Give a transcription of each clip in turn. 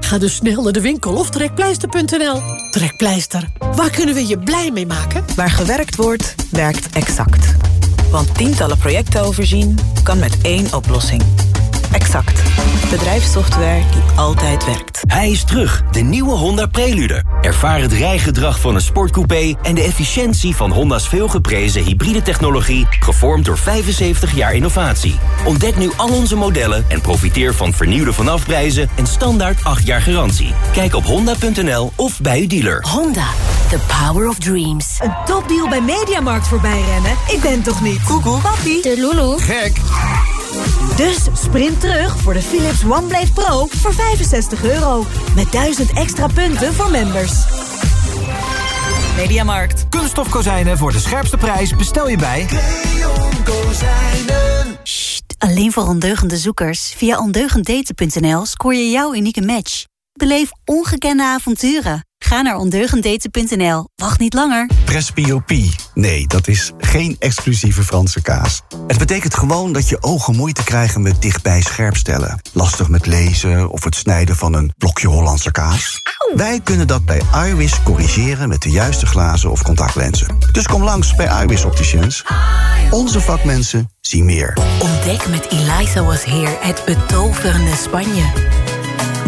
Ga dus snel naar de winkel of trekpleister.nl. Trekpleister, waar kunnen we je blij mee maken? Waar gewerkt wordt, werkt Exact. Want tientallen projecten overzien kan met één oplossing. Exact. Bedrijfssoftware die altijd werkt. Hij is terug, de nieuwe Honda Prelude. Ervaar het rijgedrag van een sportcoupé... en de efficiëntie van Honda's veelgeprezen hybride technologie... gevormd door 75 jaar innovatie. Ontdek nu al onze modellen en profiteer van vernieuwde vanafprijzen... en standaard 8 jaar garantie. Kijk op honda.nl of bij uw dealer. Honda, the power of dreams. Een topdeal bij Mediamarkt voorbij rennen? Ik ben toch niet? Koekoek. Papi. De Lulu. Gek. Dus sprint terug voor de Philips OneBlade Pro voor 65 euro. Met 1000 extra punten voor members. Mediamarkt. Kunststof kozijnen voor de scherpste prijs bestel je bij... Leon Kozijnen. Sst, alleen voor ondeugende zoekers. Via ondeugenddaten.nl scoor je jouw unieke match. Beleef ongekende avonturen. Ga naar ondeugenddaten.nl. Wacht niet langer. Presbyopie. Nee, dat is geen exclusieve Franse kaas. Het betekent gewoon dat je ogen moeite krijgen met dichtbij scherpstellen. Lastig met lezen of het snijden van een blokje Hollandse kaas. Wij kunnen dat bij iWis corrigeren met de juiste glazen of contactlenzen. Dus kom langs bij iWis Opticians. Onze vakmensen zien meer. Ontdek met Eliza Was Here het betoverende Spanje.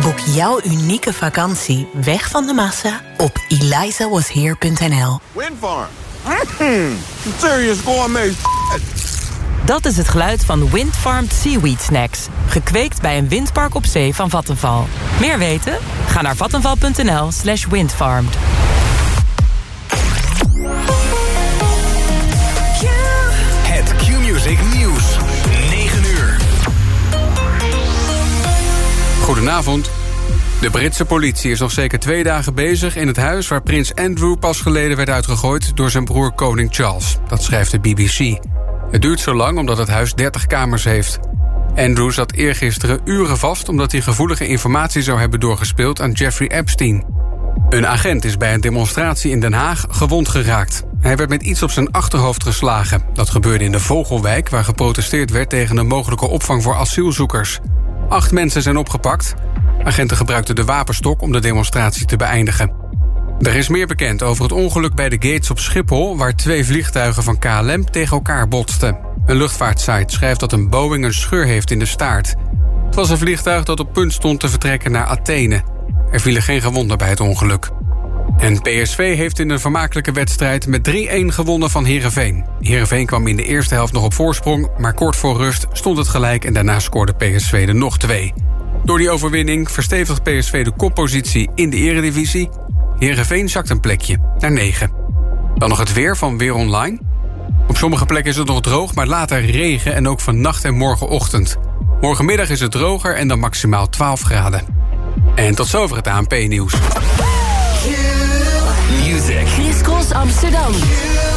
Boek jouw unieke vakantie weg van de massa op elizawasheer.nl. Windfarm. Mm, serious gourmet Dat is het geluid van Windfarmed Seaweed Snacks. Gekweekt bij een windpark op zee van Vattenval. Meer weten? Ga naar vattenval.nl slash windfarmed. Goedenavond. De Britse politie is nog zeker twee dagen bezig in het huis... waar prins Andrew pas geleden werd uitgegooid door zijn broer koning Charles. Dat schrijft de BBC. Het duurt zo lang omdat het huis 30 kamers heeft. Andrew zat eergisteren uren vast... omdat hij gevoelige informatie zou hebben doorgespeeld aan Jeffrey Epstein. Een agent is bij een demonstratie in Den Haag gewond geraakt. Hij werd met iets op zijn achterhoofd geslagen. Dat gebeurde in de Vogelwijk, waar geprotesteerd werd... tegen een mogelijke opvang voor asielzoekers. Acht mensen zijn opgepakt. Agenten gebruikten de wapenstok om de demonstratie te beëindigen. Er is meer bekend over het ongeluk bij de gates op Schiphol... waar twee vliegtuigen van KLM tegen elkaar botsten. Een luchtvaartsite schrijft dat een Boeing een scheur heeft in de staart. Het was een vliegtuig dat op punt stond te vertrekken naar Athene. Er vielen geen gewonden bij het ongeluk. En PSV heeft in een vermakelijke wedstrijd met 3-1 gewonnen van Heerenveen. Heerenveen kwam in de eerste helft nog op voorsprong... maar kort voor rust stond het gelijk en daarna scoorde PSV er nog twee. Door die overwinning verstevigt PSV de koppositie in de eredivisie. Heerenveen zakt een plekje naar 9. Dan nog het weer van Weer Online. Op sommige plekken is het nog droog, maar later regen... en ook vannacht en morgenochtend. Morgenmiddag is het droger en dan maximaal 12 graden. En tot zover het ANP-nieuws. Amsterdam.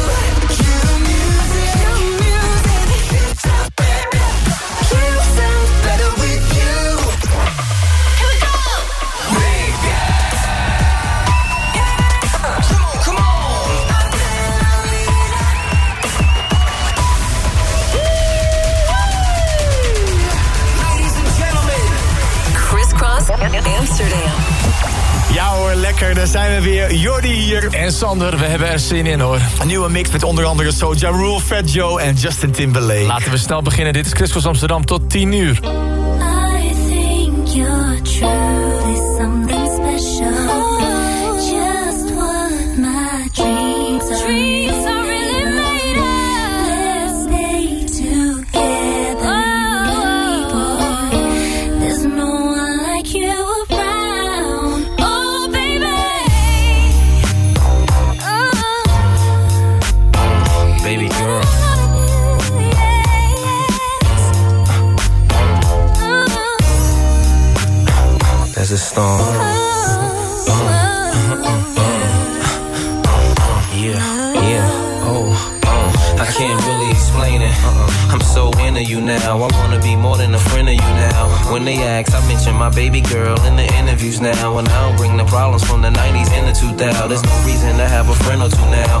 Hoor, lekker. Daar zijn we weer. Jordi hier. En Sander, we hebben er zin in hoor. Een nieuwe mix met onder andere Soja Rule, Fat Joe en Justin Timberlake. Laten we snel beginnen. Dit is Chris Amsterdam tot 10 uur. A friend of you now. When they ask, I mention my baby girl in the interviews now. And I don't bring the problems from the 90s and the 2000s. There's no reason to have a friend or two now.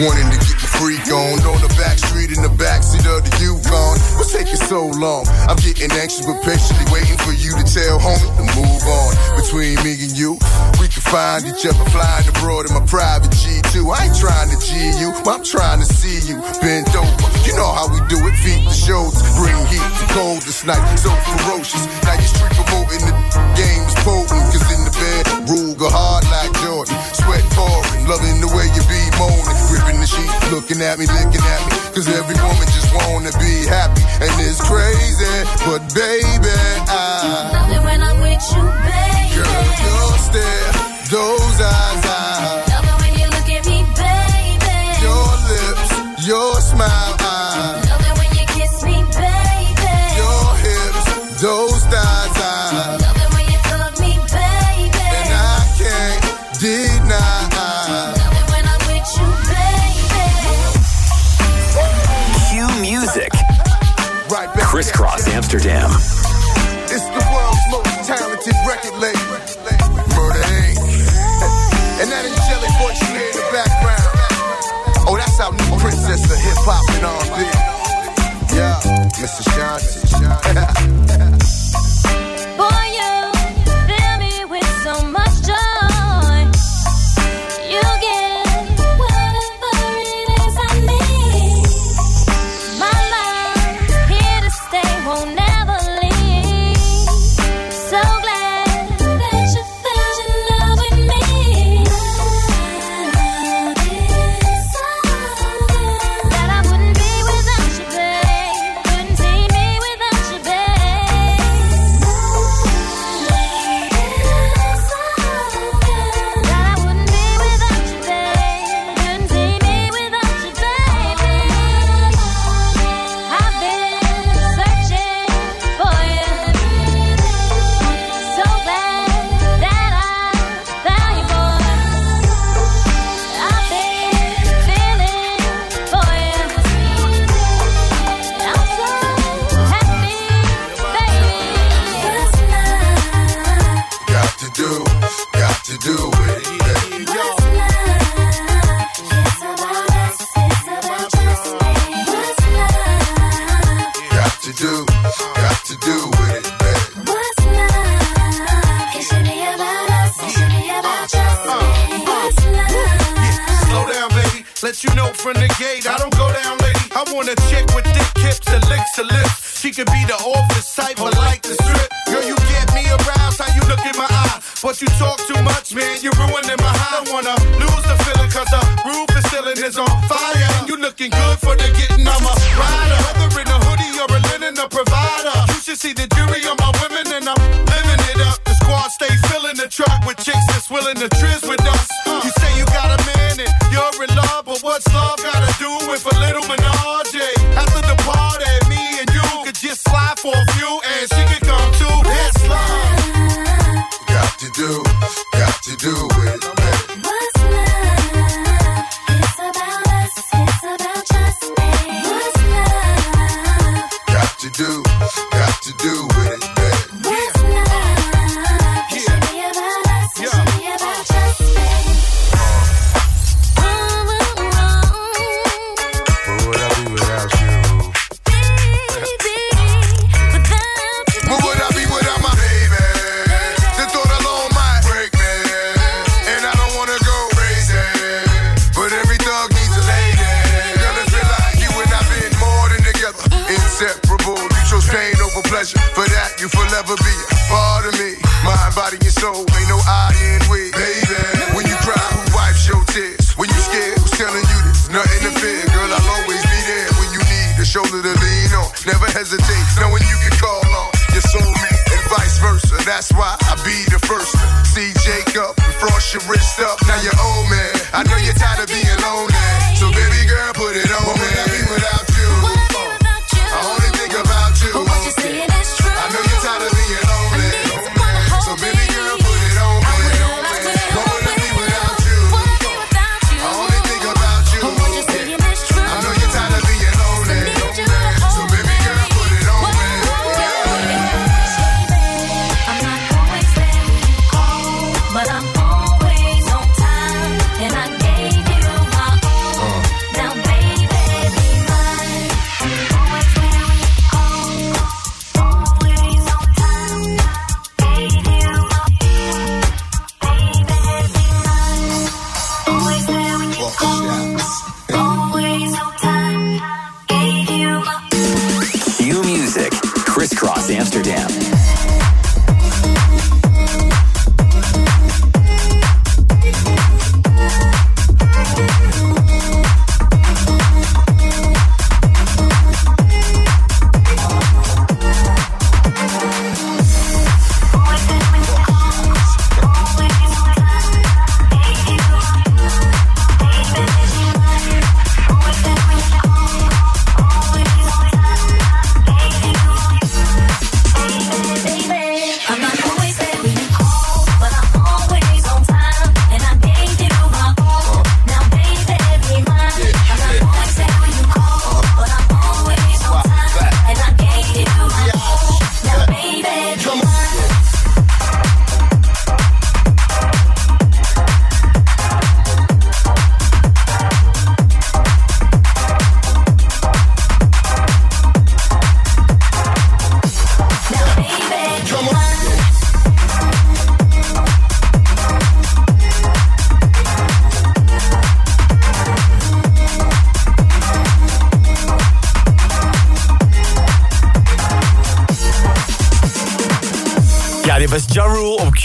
Wanting to get the freak on. On the back street in the backseat of the Yukon. What's taking so long? I'm getting anxious but patiently waiting for you to tell homie to move on. Between me and you, we can find each other flying abroad in my private G2. I ain't trying to G you, but I'm trying to see you bent over. You know how we do it, feet to shoulders, bring heat to cold this night, so ferocious. Now you street promoting the game is potent, cause in the bed, Ruger hard like Jordan, loving the way you be moaning, gripping the sheet, looking at me, licking at me, cause every woman just wanna be happy, and it's crazy, but baby, I. love it when I'm with you, baby. Girl, your stare, those eyes, eyes. Your lips, your smile, eyes. Back. Amsterdam. It's the world's most talented record label. Murder Inc. and that angelic voice you hear in the background. Oh, that's our new princess of hip hop and R&B. Yeah, Mr. Shanti. For a few, and she could come too. That's love. Got to do, got to do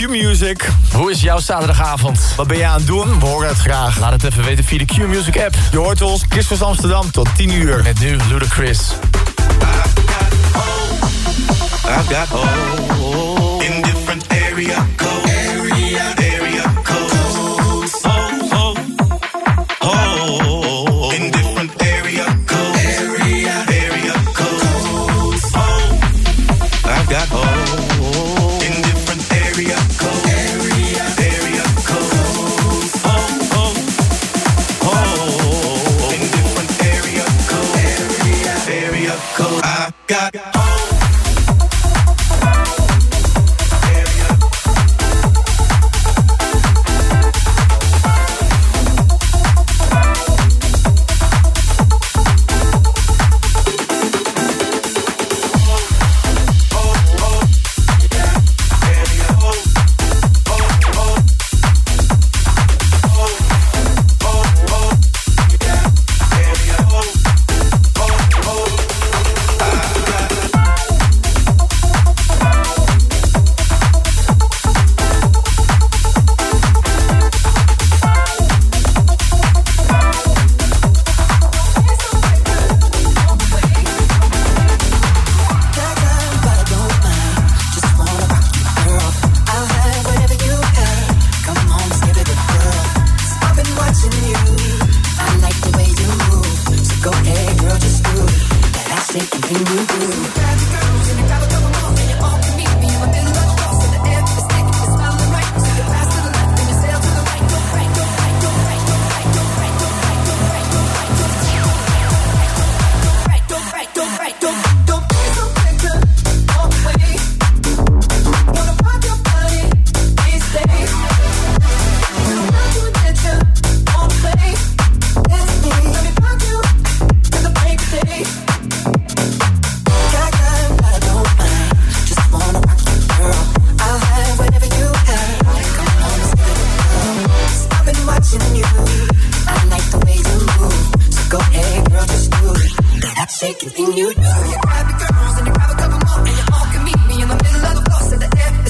Q-Music. Hoe is jouw zaterdagavond? Wat ben je aan het doen? We horen het graag. Laat het even weten via de Q-Music app. Je hoort ons, Christmas Amsterdam, tot 10 uur. Met nu Ludacris. I've got. Shake it, thing you do. You grab your girls and you grab a couple more, and you all can meet me in the middle of the floor. Set the air.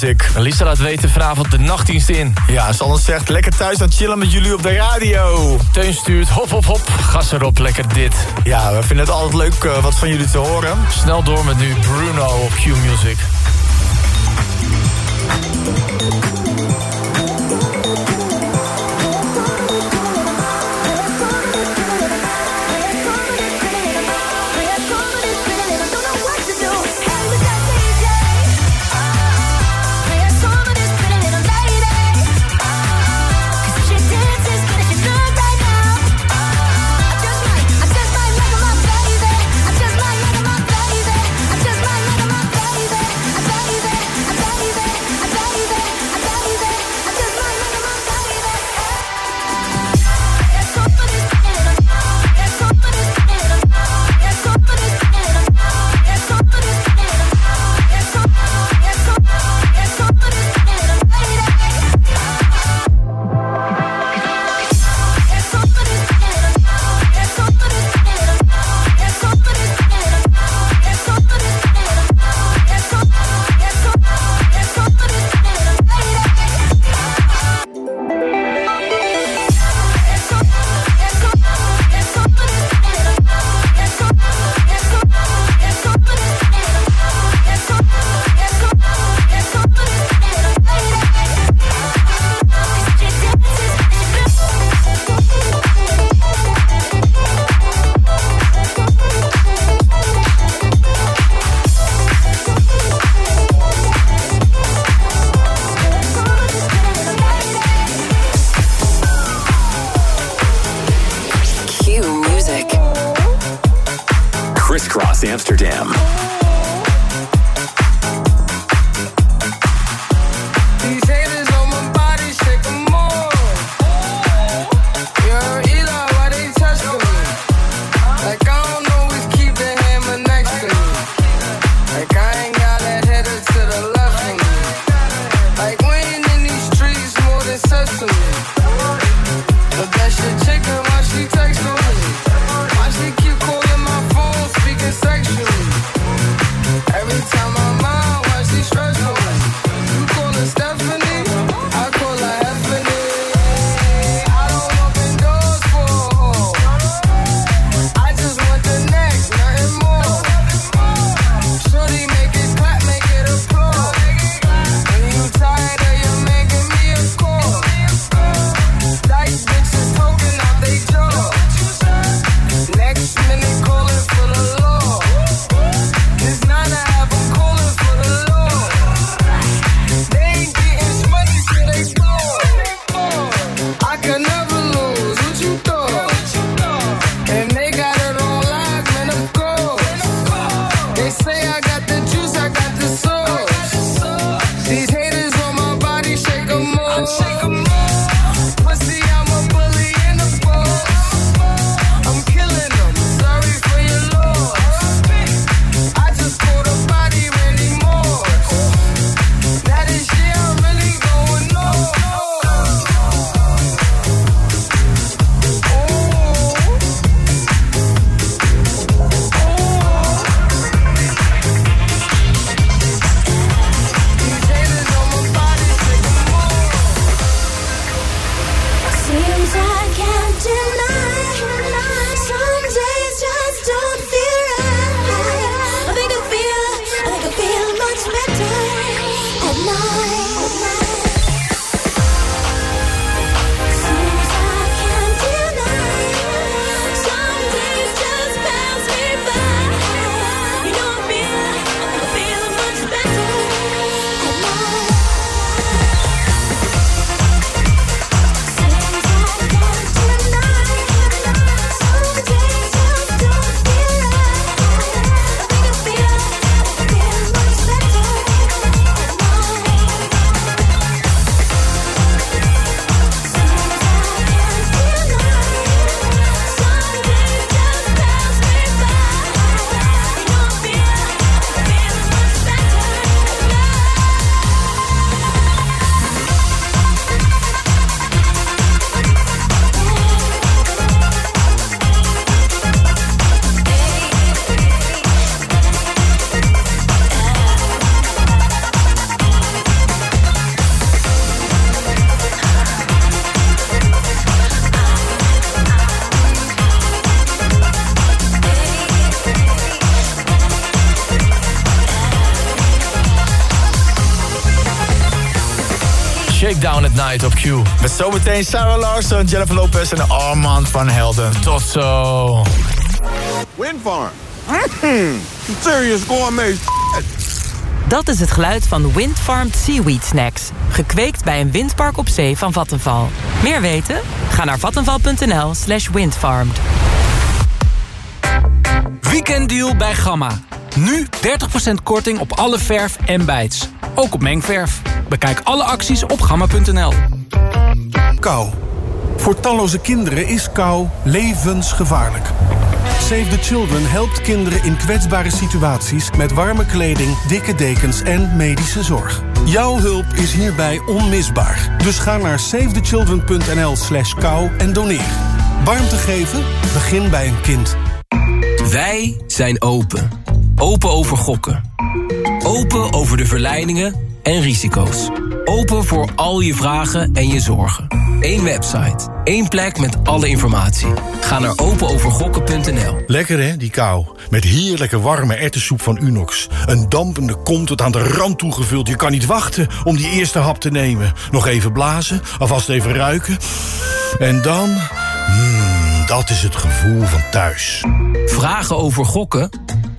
Music. Lisa laat weten vanavond de nachtdienst in. Ja, Sanne zegt lekker thuis aan chillen met jullie op de radio. Teun stuurt hop hop hop, gas erop, lekker dit. Ja, we vinden het altijd leuk eh, wat van jullie te horen. Snel door met nu Bruno op Q Music. Shakedown at Night op Q. Met zometeen Sarah Larson, Jennifer Lopez en Armand van Helden. Tot zo. Windfarm. Mm, serious gourmet Dat is het geluid van Windfarmed Seaweed Snacks. Gekweekt bij een windpark op zee van Vattenval. Meer weten? Ga naar vattenval.nl slash windfarmed. Weekenddeal bij Gamma. Nu 30% korting op alle verf en bijts. Ook op mengverf. Bekijk alle acties op gamma.nl. Kou. Voor talloze kinderen is kou levensgevaarlijk. Save the Children helpt kinderen in kwetsbare situaties... met warme kleding, dikke dekens en medische zorg. Jouw hulp is hierbij onmisbaar. Dus ga naar savethechildren.nl slash kou en doneer. Warmte geven? Begin bij een kind. Wij zijn open. Open over gokken. Open over de verleidingen en risico's. Open voor al je vragen en je zorgen. Eén website. één plek met alle informatie. Ga naar openovergokken.nl. Lekker hè, die kou. Met heerlijke warme ertessoep van Unox. Een dampende kom tot aan de rand toegevuld. Je kan niet wachten om die eerste hap te nemen. Nog even blazen, alvast even ruiken. En dan... Mmm, dat is het gevoel van thuis. Vragen over gokken?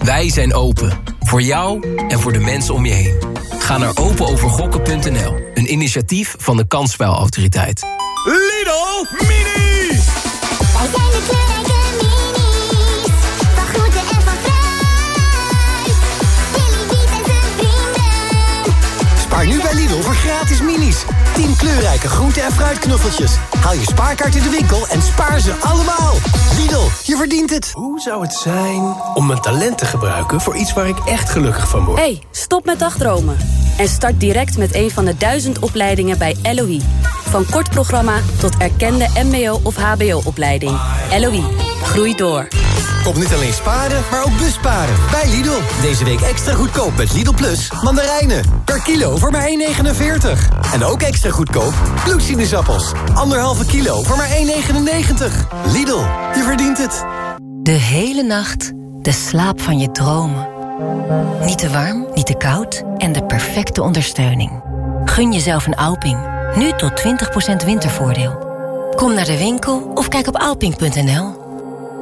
Wij zijn open. Voor jou en voor de mensen om je heen. Ga naar openovergokken.nl. Een initiatief van de Kansspelautoriteit. Lidl Mini! Wij zijn de kleurrijke minis. Van groente en van fruit. Billy Beat en zijn vrienden. Spaar nu bij Lidl voor gratis minis. 10 kleurrijke groente- en fruitknuffeltjes. Haal je spaarkaart in de winkel en spaar ze allemaal. Je verdient het. Hoe zou het zijn om mijn talent te gebruiken voor iets waar ik echt gelukkig van word? Hey, stop met dagdromen. En start direct met een van de duizend opleidingen bij LOE. Van kort programma tot erkende mbo- of hbo-opleiding. LOE, groei door. Kom niet alleen sparen, maar ook busparen. Bij Lidl. Deze week extra goedkoop met Lidl Plus mandarijnen. Per kilo voor maar 1,49. En ook extra goedkoop bloedsinusappels. Anderhalve kilo voor maar 1,99. Lidl, je verdient het. De hele nacht de slaap van je dromen. Niet te warm, niet te koud en de perfecte ondersteuning. Gun jezelf een Alping. Nu tot 20% wintervoordeel. Kom naar de winkel of kijk op alping.nl.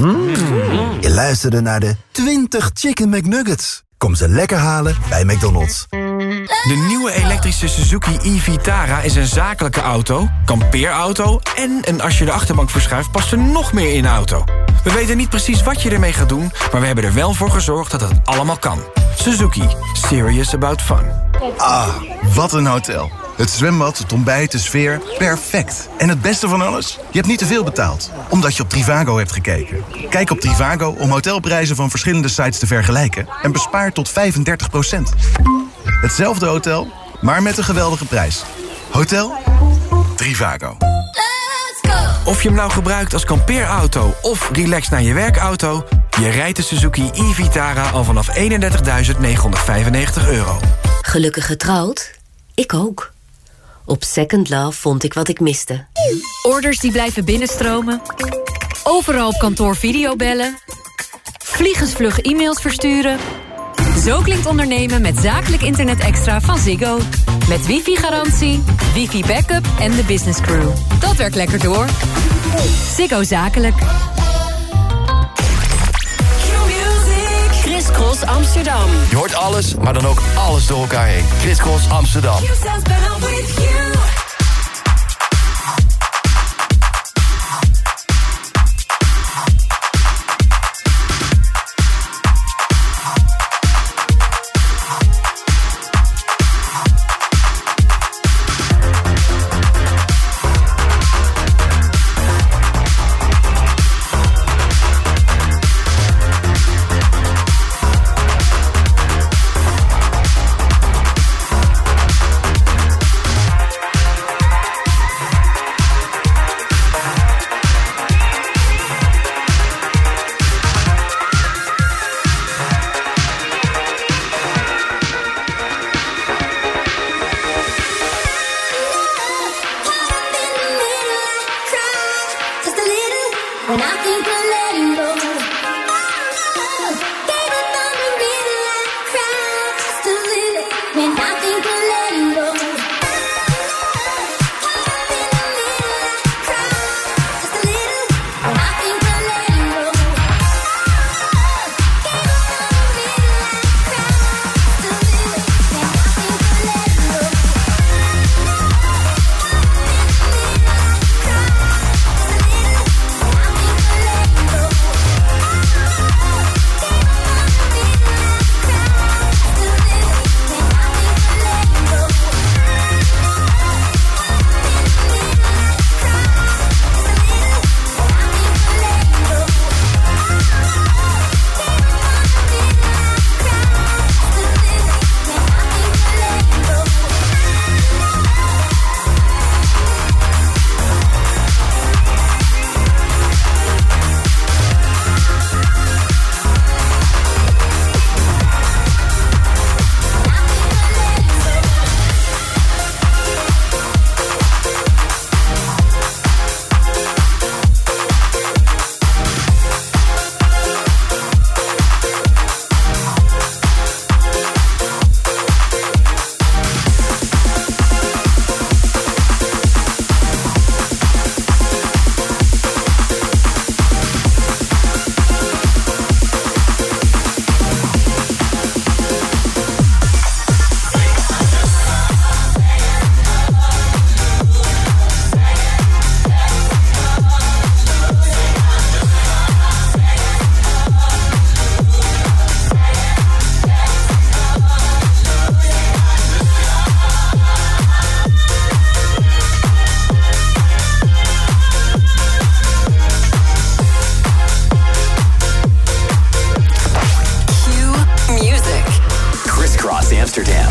Mm. Je luisterde naar de 20 Chicken McNuggets. Kom ze lekker halen bij McDonald's. De nieuwe elektrische Suzuki e-Vitara is een zakelijke auto, kampeerauto... en een als je de achterbank verschuift past er nog meer in de auto. We weten niet precies wat je ermee gaat doen... maar we hebben er wel voor gezorgd dat het allemaal kan. Suzuki. Serious about fun. Ah, wat een hotel. Het zwembad, het ontbijt, de sfeer, perfect. En het beste van alles? Je hebt niet te veel betaald, omdat je op Trivago hebt gekeken. Kijk op Trivago om hotelprijzen van verschillende sites te vergelijken... en bespaar tot 35% Hetzelfde hotel, maar met een geweldige prijs. Hotel Trivago. Of je hem nou gebruikt als kampeerauto of relax naar je werkauto... je rijdt de Suzuki e-Vitara al vanaf 31.995 euro. Gelukkig getrouwd? Ik ook. Op Second Love vond ik wat ik miste. Orders die blijven binnenstromen. Overal op kantoor videobellen. Vliegensvlug e-mails versturen. Zo klinkt ondernemen met zakelijk internet extra van Ziggo. Met wifi-garantie, wifi-backup en de business crew. Dat werkt lekker door. Ziggo Zakelijk. Cross Amsterdam. Je hoort alles, maar dan ook alles door elkaar heen. Chris Cross Amsterdam. Music. Crisscross Amsterdam.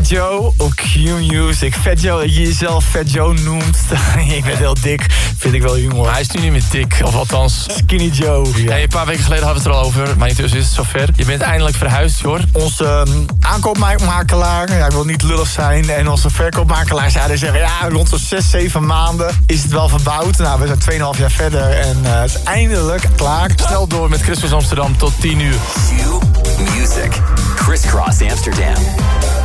Fat Joe op Q-Music. Fat Joe, dat je jezelf Fat Joe noemt. ik ben heel dik, vind ik wel humor. Hij is nu niet meer dik, of althans... Skinny Joe. Hey, een paar weken geleden hadden we het er al over, maar intussen is het zover. Je bent eindelijk verhuisd, hoor. Onze ehm, aankoopmakelaar, ja, ik wil niet lullig zijn... en onze verkoopmakelaar zeiden zeggen... ja, rond de 6, 7 maanden is het wel verbouwd. Nou, we zijn 2,5 jaar verder en eh, het is eindelijk klaar. Snel door met Christmas Amsterdam tot 10 uur. Q Music. Crisscross Amsterdam.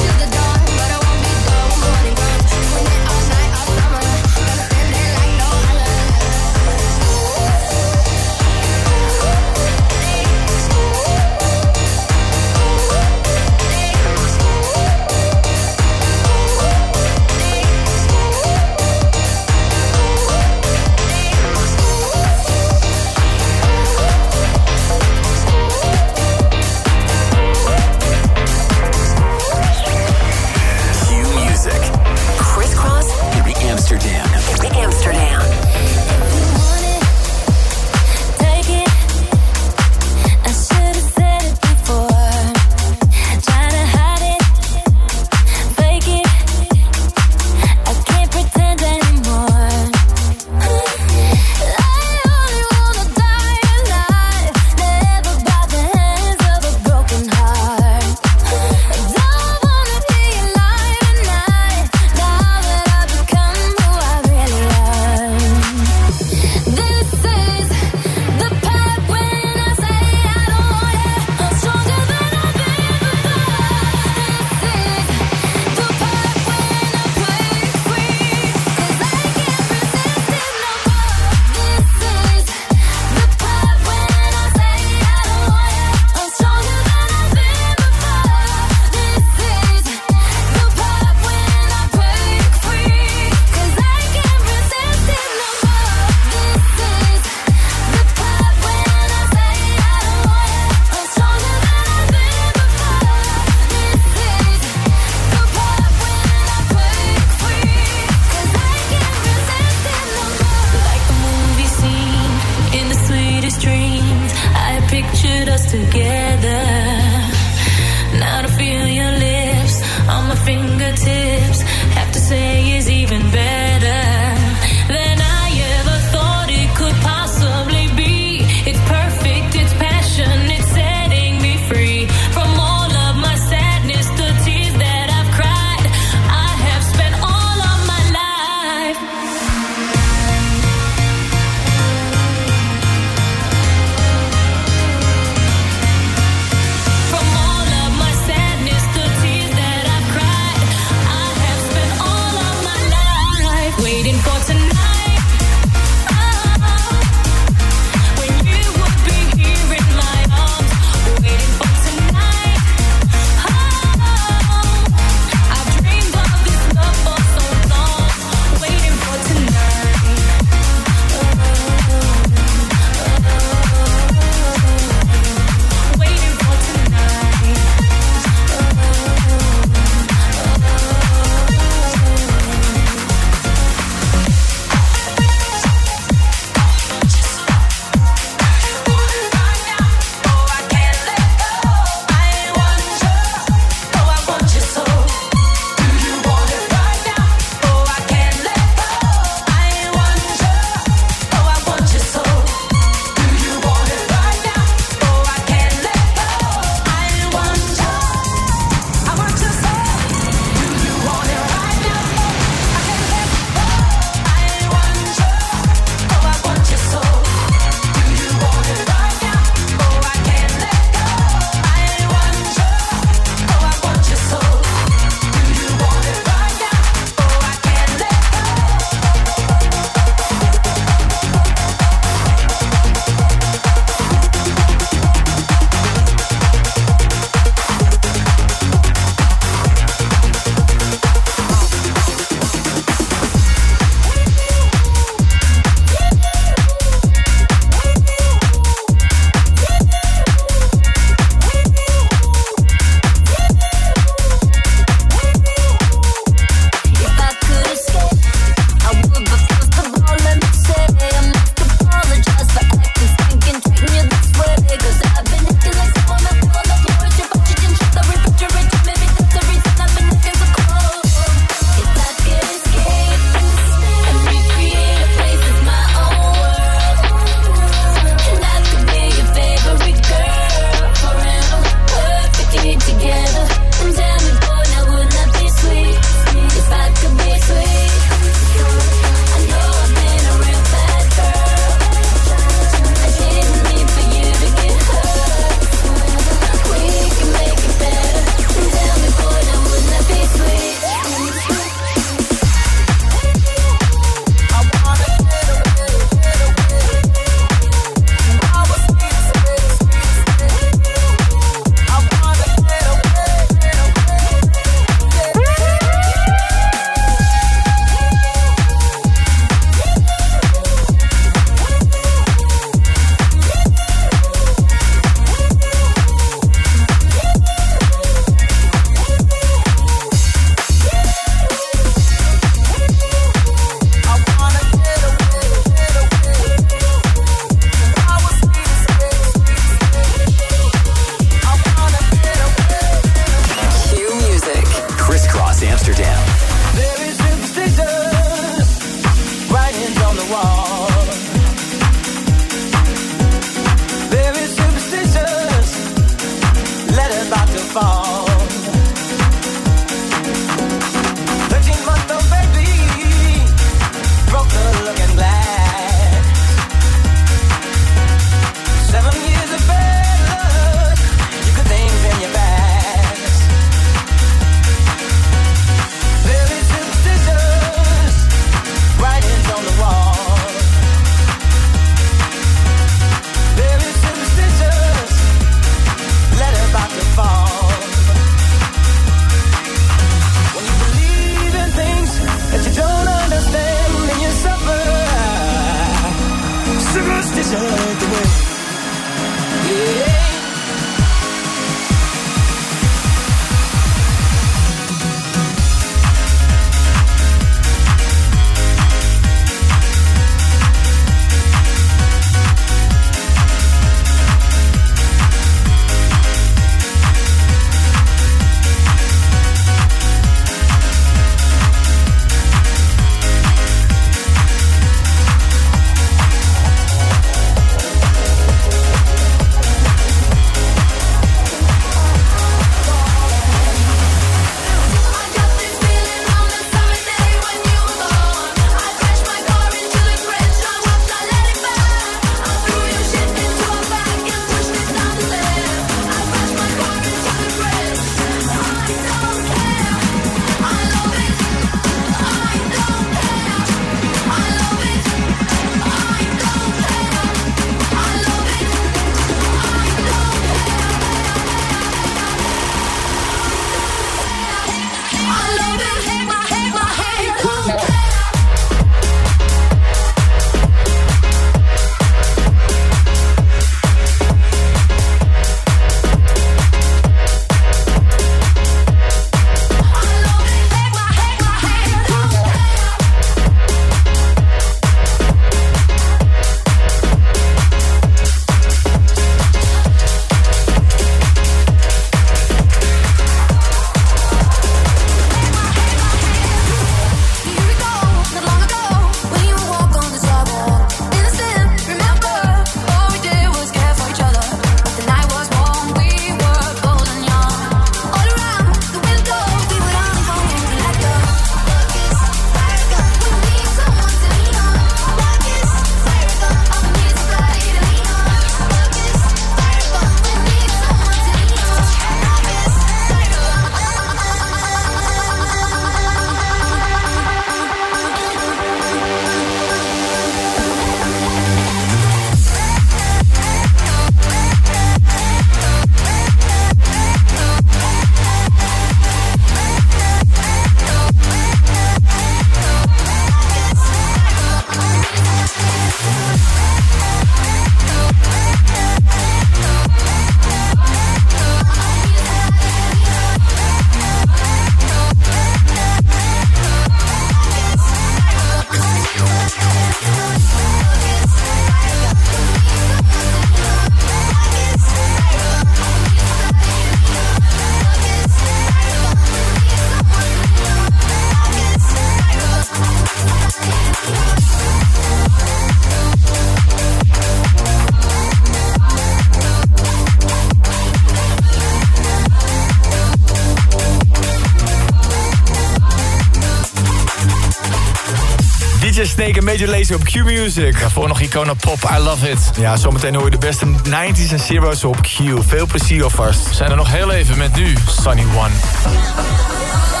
Op Q-Music. Daarvoor nog Icona Pop, I Love It. Ja, zometeen hoor je de beste 90s en zero's op Q. Veel plezier alvast. We zijn er nog heel even met nu Sunny One.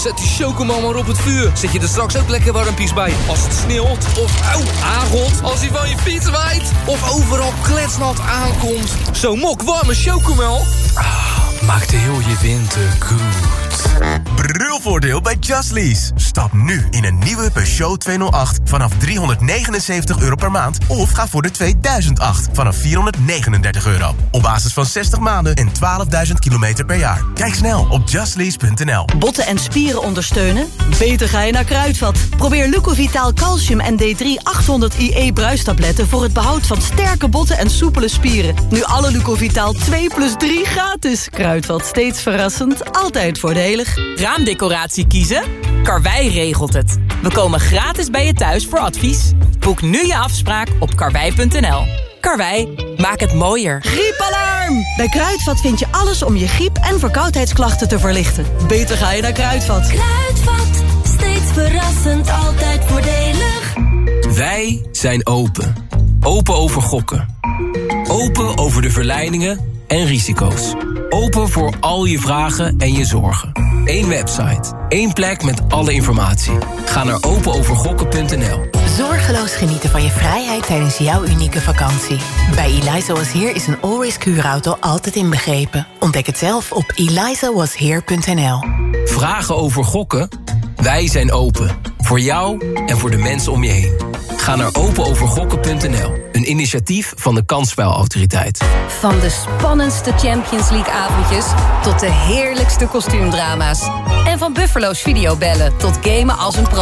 Zet die chocomel maar op het vuur. Zet je er straks ook lekker warmpies bij. Als het sneeuwt of auw, aangot. Als hij van je fiets waait. Of overal kletsnat aankomt. Zo'n mok warme chocomel. Ah, maakt heel je winter goed. Brulvoordeel bij Just Lease. Stap nu in een nieuwe Peugeot 208 vanaf 379 euro per maand. Of ga voor de 2008 vanaf 439 euro. Op basis van 60 maanden en 12.000 kilometer per jaar. Kijk snel op justlease.nl. Botten en spieren ondersteunen? Beter ga je naar Kruidvat. Probeer Lucovitaal Calcium en D3 800 IE bruistabletten... voor het behoud van sterke botten en soepele spieren. Nu alle Lucovitaal 2 plus 3 gratis. Kruidvat, steeds verrassend, altijd voordelig. Raamdecoratie kiezen? Karwei regelt het. We komen gratis bij je thuis voor advies. Boek nu je afspraak op karwei.nl. Karwei, maak het mooier. Griepalarm! Bij Kruidvat vind je alles om je griep- en verkoudheidsklachten te verlichten. Beter ga je naar Kruidvat. Kruidvat, steeds verrassend, altijd voordelig. Wij zijn open. Open over gokken. Open over de verleidingen en risico's. Open voor al je vragen en je zorgen. Eén website. één plek met alle informatie. Ga naar openovergokken.nl. Zorgeloos genieten van je vrijheid tijdens jouw unieke vakantie. Bij Eliza Was Here is een all-risk huurauto altijd inbegrepen. Ontdek het zelf op elizawasheer.nl. Vragen over gokken? Wij zijn open. Voor jou en voor de mensen om je heen. Ga naar openovergokken.nl. Een initiatief van de Kansspelautoriteit. Van de spannendste Champions League avondjes tot de heerlijkste kostuumdrama's. En van Buffalo's videobellen tot gamen als een pro.